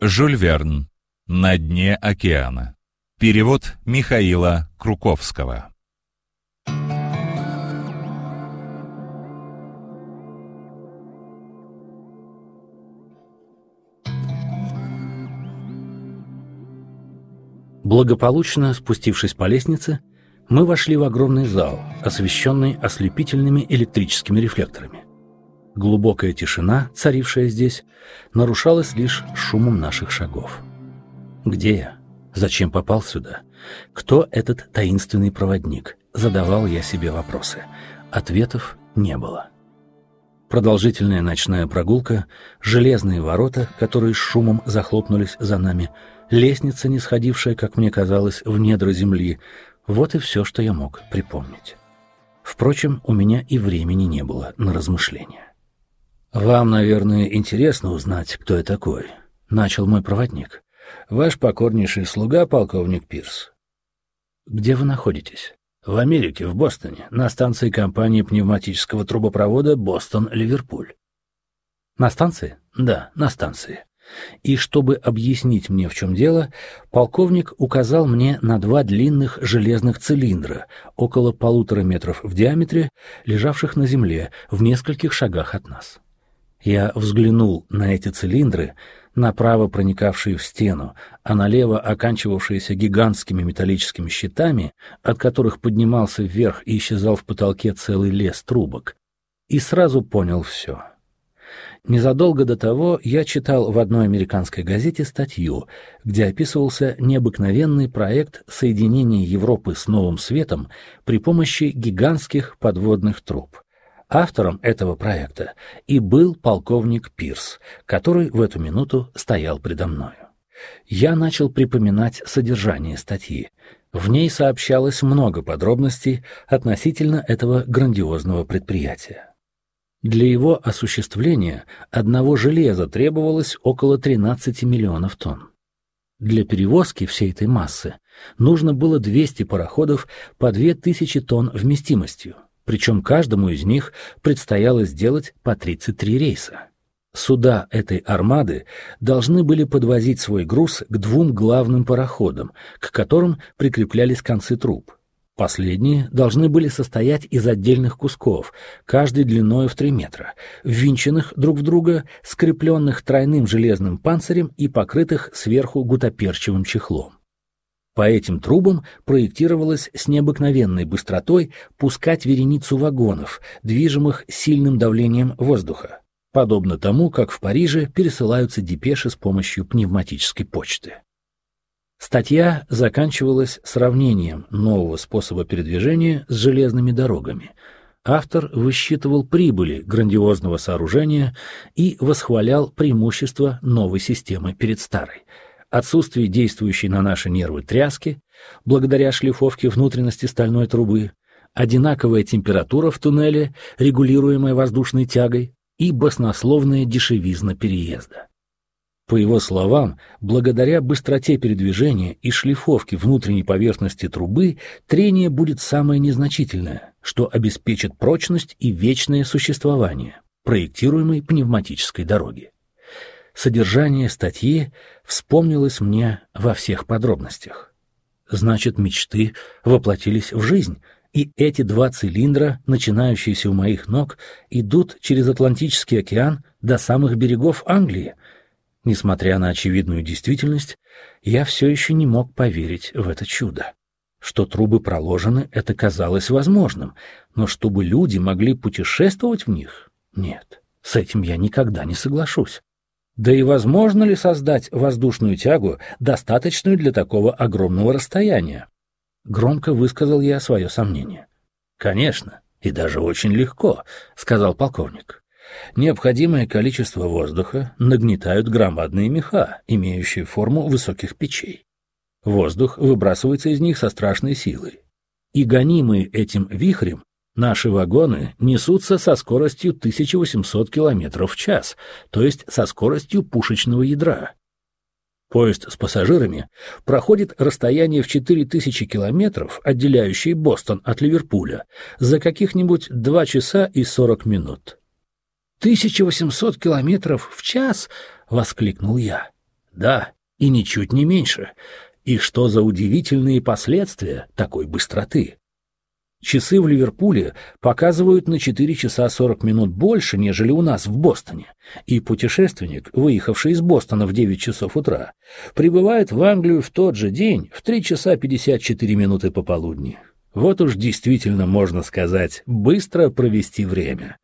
Жюль Верн. На дне океана. Перевод Михаила Круковского. Благополучно спустившись по лестнице, мы вошли в огромный зал, освещенный ослепительными электрическими рефлекторами. Глубокая тишина, царившая здесь, нарушалась лишь шумом наших шагов. Где я? Зачем попал сюда? Кто этот таинственный проводник? Задавал я себе вопросы. Ответов не было. Продолжительная ночная прогулка, железные ворота, которые с шумом захлопнулись за нами, лестница, не сходившая, как мне казалось, в недра земли. Вот и все, что я мог припомнить. Впрочем, у меня и времени не было на размышления. «Вам, наверное, интересно узнать, кто я такой», — начал мой проводник. «Ваш покорнейший слуга, полковник Пирс». «Где вы находитесь?» «В Америке, в Бостоне, на станции компании пневматического трубопровода Бостон-Ливерпуль». «На станции?» «Да, на станции». И чтобы объяснить мне, в чем дело, полковник указал мне на два длинных железных цилиндра, около полутора метров в диаметре, лежавших на земле в нескольких шагах от нас. Я взглянул на эти цилиндры, направо проникавшие в стену, а налево оканчивавшиеся гигантскими металлическими щитами, от которых поднимался вверх и исчезал в потолке целый лес трубок, и сразу понял все. Незадолго до того я читал в одной американской газете статью, где описывался необыкновенный проект соединения Европы с Новым Светом при помощи гигантских подводных труб. Автором этого проекта и был полковник Пирс, который в эту минуту стоял предо мною. Я начал припоминать содержание статьи. В ней сообщалось много подробностей относительно этого грандиозного предприятия. Для его осуществления одного железа требовалось около 13 миллионов тонн. Для перевозки всей этой массы нужно было 200 пароходов по 2000 тонн вместимостью причем каждому из них предстояло сделать по 33 рейса. Суда этой армады должны были подвозить свой груз к двум главным пароходам, к которым прикреплялись концы труб. Последние должны были состоять из отдельных кусков, каждый длиною в 3 метра, ввинченных друг в друга, скрепленных тройным железным панцирем и покрытых сверху гутоперчивым чехлом. По этим трубам проектировалось с необыкновенной быстротой пускать вереницу вагонов, движимых сильным давлением воздуха, подобно тому, как в Париже пересылаются депеши с помощью пневматической почты. Статья заканчивалась сравнением нового способа передвижения с железными дорогами. Автор высчитывал прибыли грандиозного сооружения и восхвалял преимущества новой системы перед старой – отсутствие действующей на наши нервы тряски, благодаря шлифовке внутренности стальной трубы, одинаковая температура в туннеле, регулируемая воздушной тягой, и баснословная дешевизна переезда. По его словам, благодаря быстроте передвижения и шлифовке внутренней поверхности трубы трение будет самое незначительное, что обеспечит прочность и вечное существование проектируемой пневматической дороги. Содержание статьи вспомнилось мне во всех подробностях. Значит, мечты воплотились в жизнь, и эти два цилиндра, начинающиеся у моих ног, идут через Атлантический океан до самых берегов Англии. Несмотря на очевидную действительность, я все еще не мог поверить в это чудо. Что трубы проложены, это казалось возможным, но чтобы люди могли путешествовать в них — нет, с этим я никогда не соглашусь. Да и возможно ли создать воздушную тягу, достаточную для такого огромного расстояния? Громко высказал я свое сомнение. Конечно, и даже очень легко, сказал полковник. Необходимое количество воздуха нагнетают громадные меха, имеющие форму высоких печей. Воздух выбрасывается из них со страшной силой. И гонимые этим вихрем Наши вагоны несутся со скоростью 1800 км в час, то есть со скоростью пушечного ядра. Поезд с пассажирами проходит расстояние в 4000 километров, отделяющее Бостон от Ливерпуля, за каких-нибудь 2 часа и 40 минут. «1800 километров в час!» — воскликнул я. Да, и ничуть не меньше. И что за удивительные последствия такой быстроты? Часы в Ливерпуле показывают на 4 часа 40 минут больше, нежели у нас в Бостоне. И путешественник, выехавший из Бостона в 9 часов утра, прибывает в Англию в тот же день в 3 часа 54 минуты пополудни. Вот уж действительно можно сказать, быстро провести время.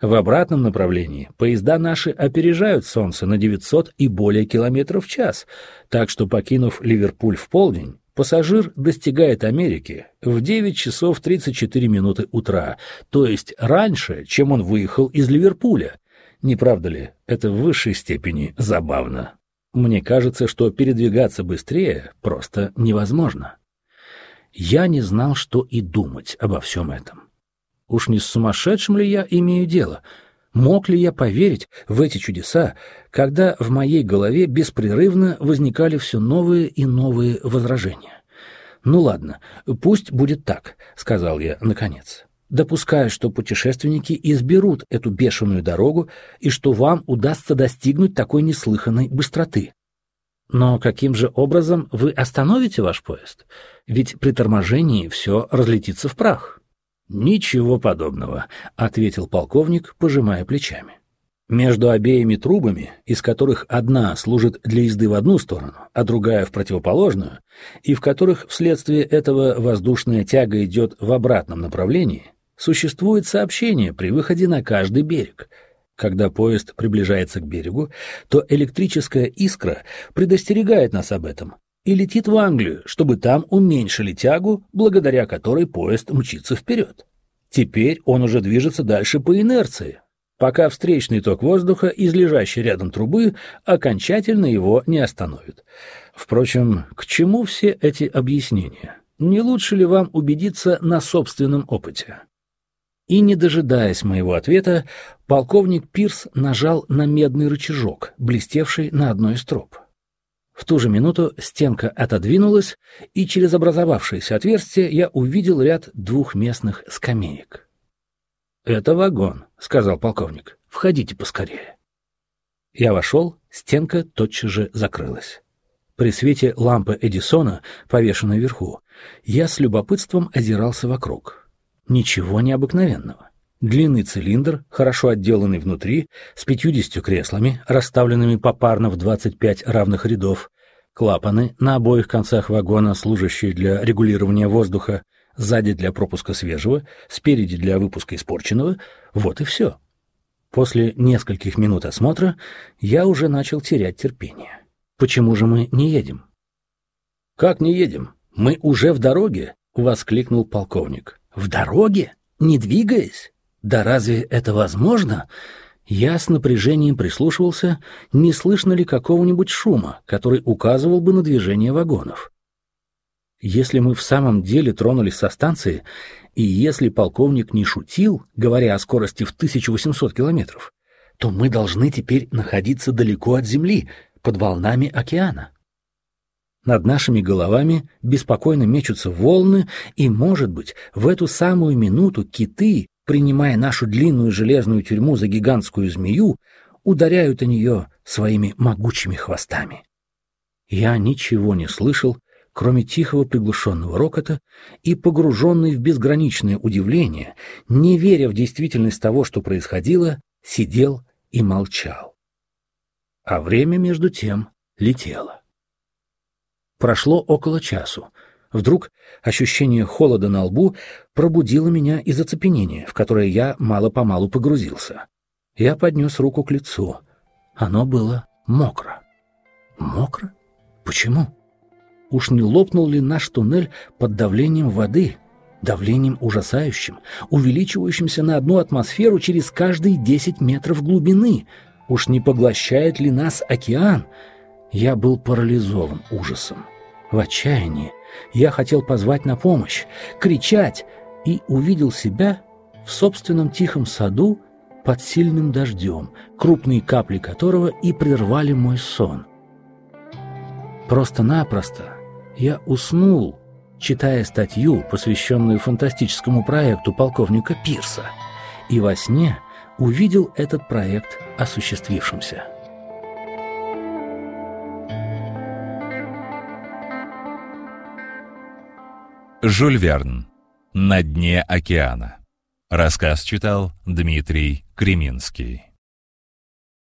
В обратном направлении поезда наши опережают Солнце на 900 и более километров в час, так что, покинув Ливерпуль в полдень, пассажир достигает Америки в 9 часов 34 минуты утра, то есть раньше, чем он выехал из Ливерпуля. Не правда ли, это в высшей степени забавно? Мне кажется, что передвигаться быстрее просто невозможно. Я не знал, что и думать обо всем этом. Уж не с сумасшедшим ли я имею дело? Мог ли я поверить в эти чудеса, когда в моей голове беспрерывно возникали все новые и новые возражения? «Ну ладно, пусть будет так», — сказал я наконец. «Допускаю, что путешественники изберут эту бешеную дорогу и что вам удастся достигнуть такой неслыханной быстроты. Но каким же образом вы остановите ваш поезд? Ведь при торможении все разлетится в прах». «Ничего подобного», — ответил полковник, пожимая плечами. Между обеими трубами, из которых одна служит для езды в одну сторону, а другая в противоположную, и в которых вследствие этого воздушная тяга идет в обратном направлении, существует сообщение при выходе на каждый берег. Когда поезд приближается к берегу, то электрическая искра предостерегает нас об этом и летит в Англию, чтобы там уменьшили тягу, благодаря которой поезд мчится вперед. Теперь он уже движется дальше по инерции, пока встречный ток воздуха из лежащей рядом трубы окончательно его не остановит. Впрочем, к чему все эти объяснения? Не лучше ли вам убедиться на собственном опыте? И, не дожидаясь моего ответа, полковник Пирс нажал на медный рычажок, блестевший на одной из труб. В ту же минуту стенка отодвинулась, и через образовавшееся отверстие я увидел ряд двухместных скамеек. «Это вагон», — сказал полковник. «Входите поскорее». Я вошел, стенка тотчас же закрылась. При свете лампы Эдисона, повешенной вверху, я с любопытством озирался вокруг. Ничего необыкновенного. Длинный цилиндр, хорошо отделанный внутри, с пятьюдесятью креслами, расставленными попарно в двадцать пять равных рядов, клапаны на обоих концах вагона, служащие для регулирования воздуха, сзади для пропуска свежего, спереди для выпуска испорченного, вот и все. После нескольких минут осмотра я уже начал терять терпение. Почему же мы не едем? «Как не едем? Мы уже в дороге!» — воскликнул полковник. «В дороге? Не двигаясь?» Да разве это возможно? Я с напряжением прислушивался, не слышно ли какого-нибудь шума, который указывал бы на движение вагонов. Если мы в самом деле тронулись со станции, и если полковник не шутил, говоря о скорости в 1800 километров, то мы должны теперь находиться далеко от Земли, под волнами океана. Над нашими головами беспокойно мечутся волны, и, может быть, в эту самую минуту киты принимая нашу длинную железную тюрьму за гигантскую змею, ударяют о нее своими могучими хвостами. Я ничего не слышал, кроме тихого приглушенного рокота, и, погруженный в безграничное удивление, не веря в действительность того, что происходило, сидел и молчал. А время, между тем, летело. Прошло около часу, Вдруг ощущение холода на лбу пробудило меня из оцепенения, в которое я мало-помалу погрузился. Я поднес руку к лицу. Оно было мокро. Мокро? Почему? Уж не лопнул ли наш туннель под давлением воды, давлением ужасающим, увеличивающимся на одну атмосферу через каждые десять метров глубины? Уж не поглощает ли нас океан? Я был парализован ужасом. В отчаянии я хотел позвать на помощь, кричать, и увидел себя в собственном тихом саду под сильным дождем, крупные капли которого и прервали мой сон. Просто-напросто я уснул, читая статью, посвященную фантастическому проекту полковника Пирса, и во сне увидел этот проект осуществившимся. Жюль Верн. На дне океана. Рассказ читал Дмитрий Креминский.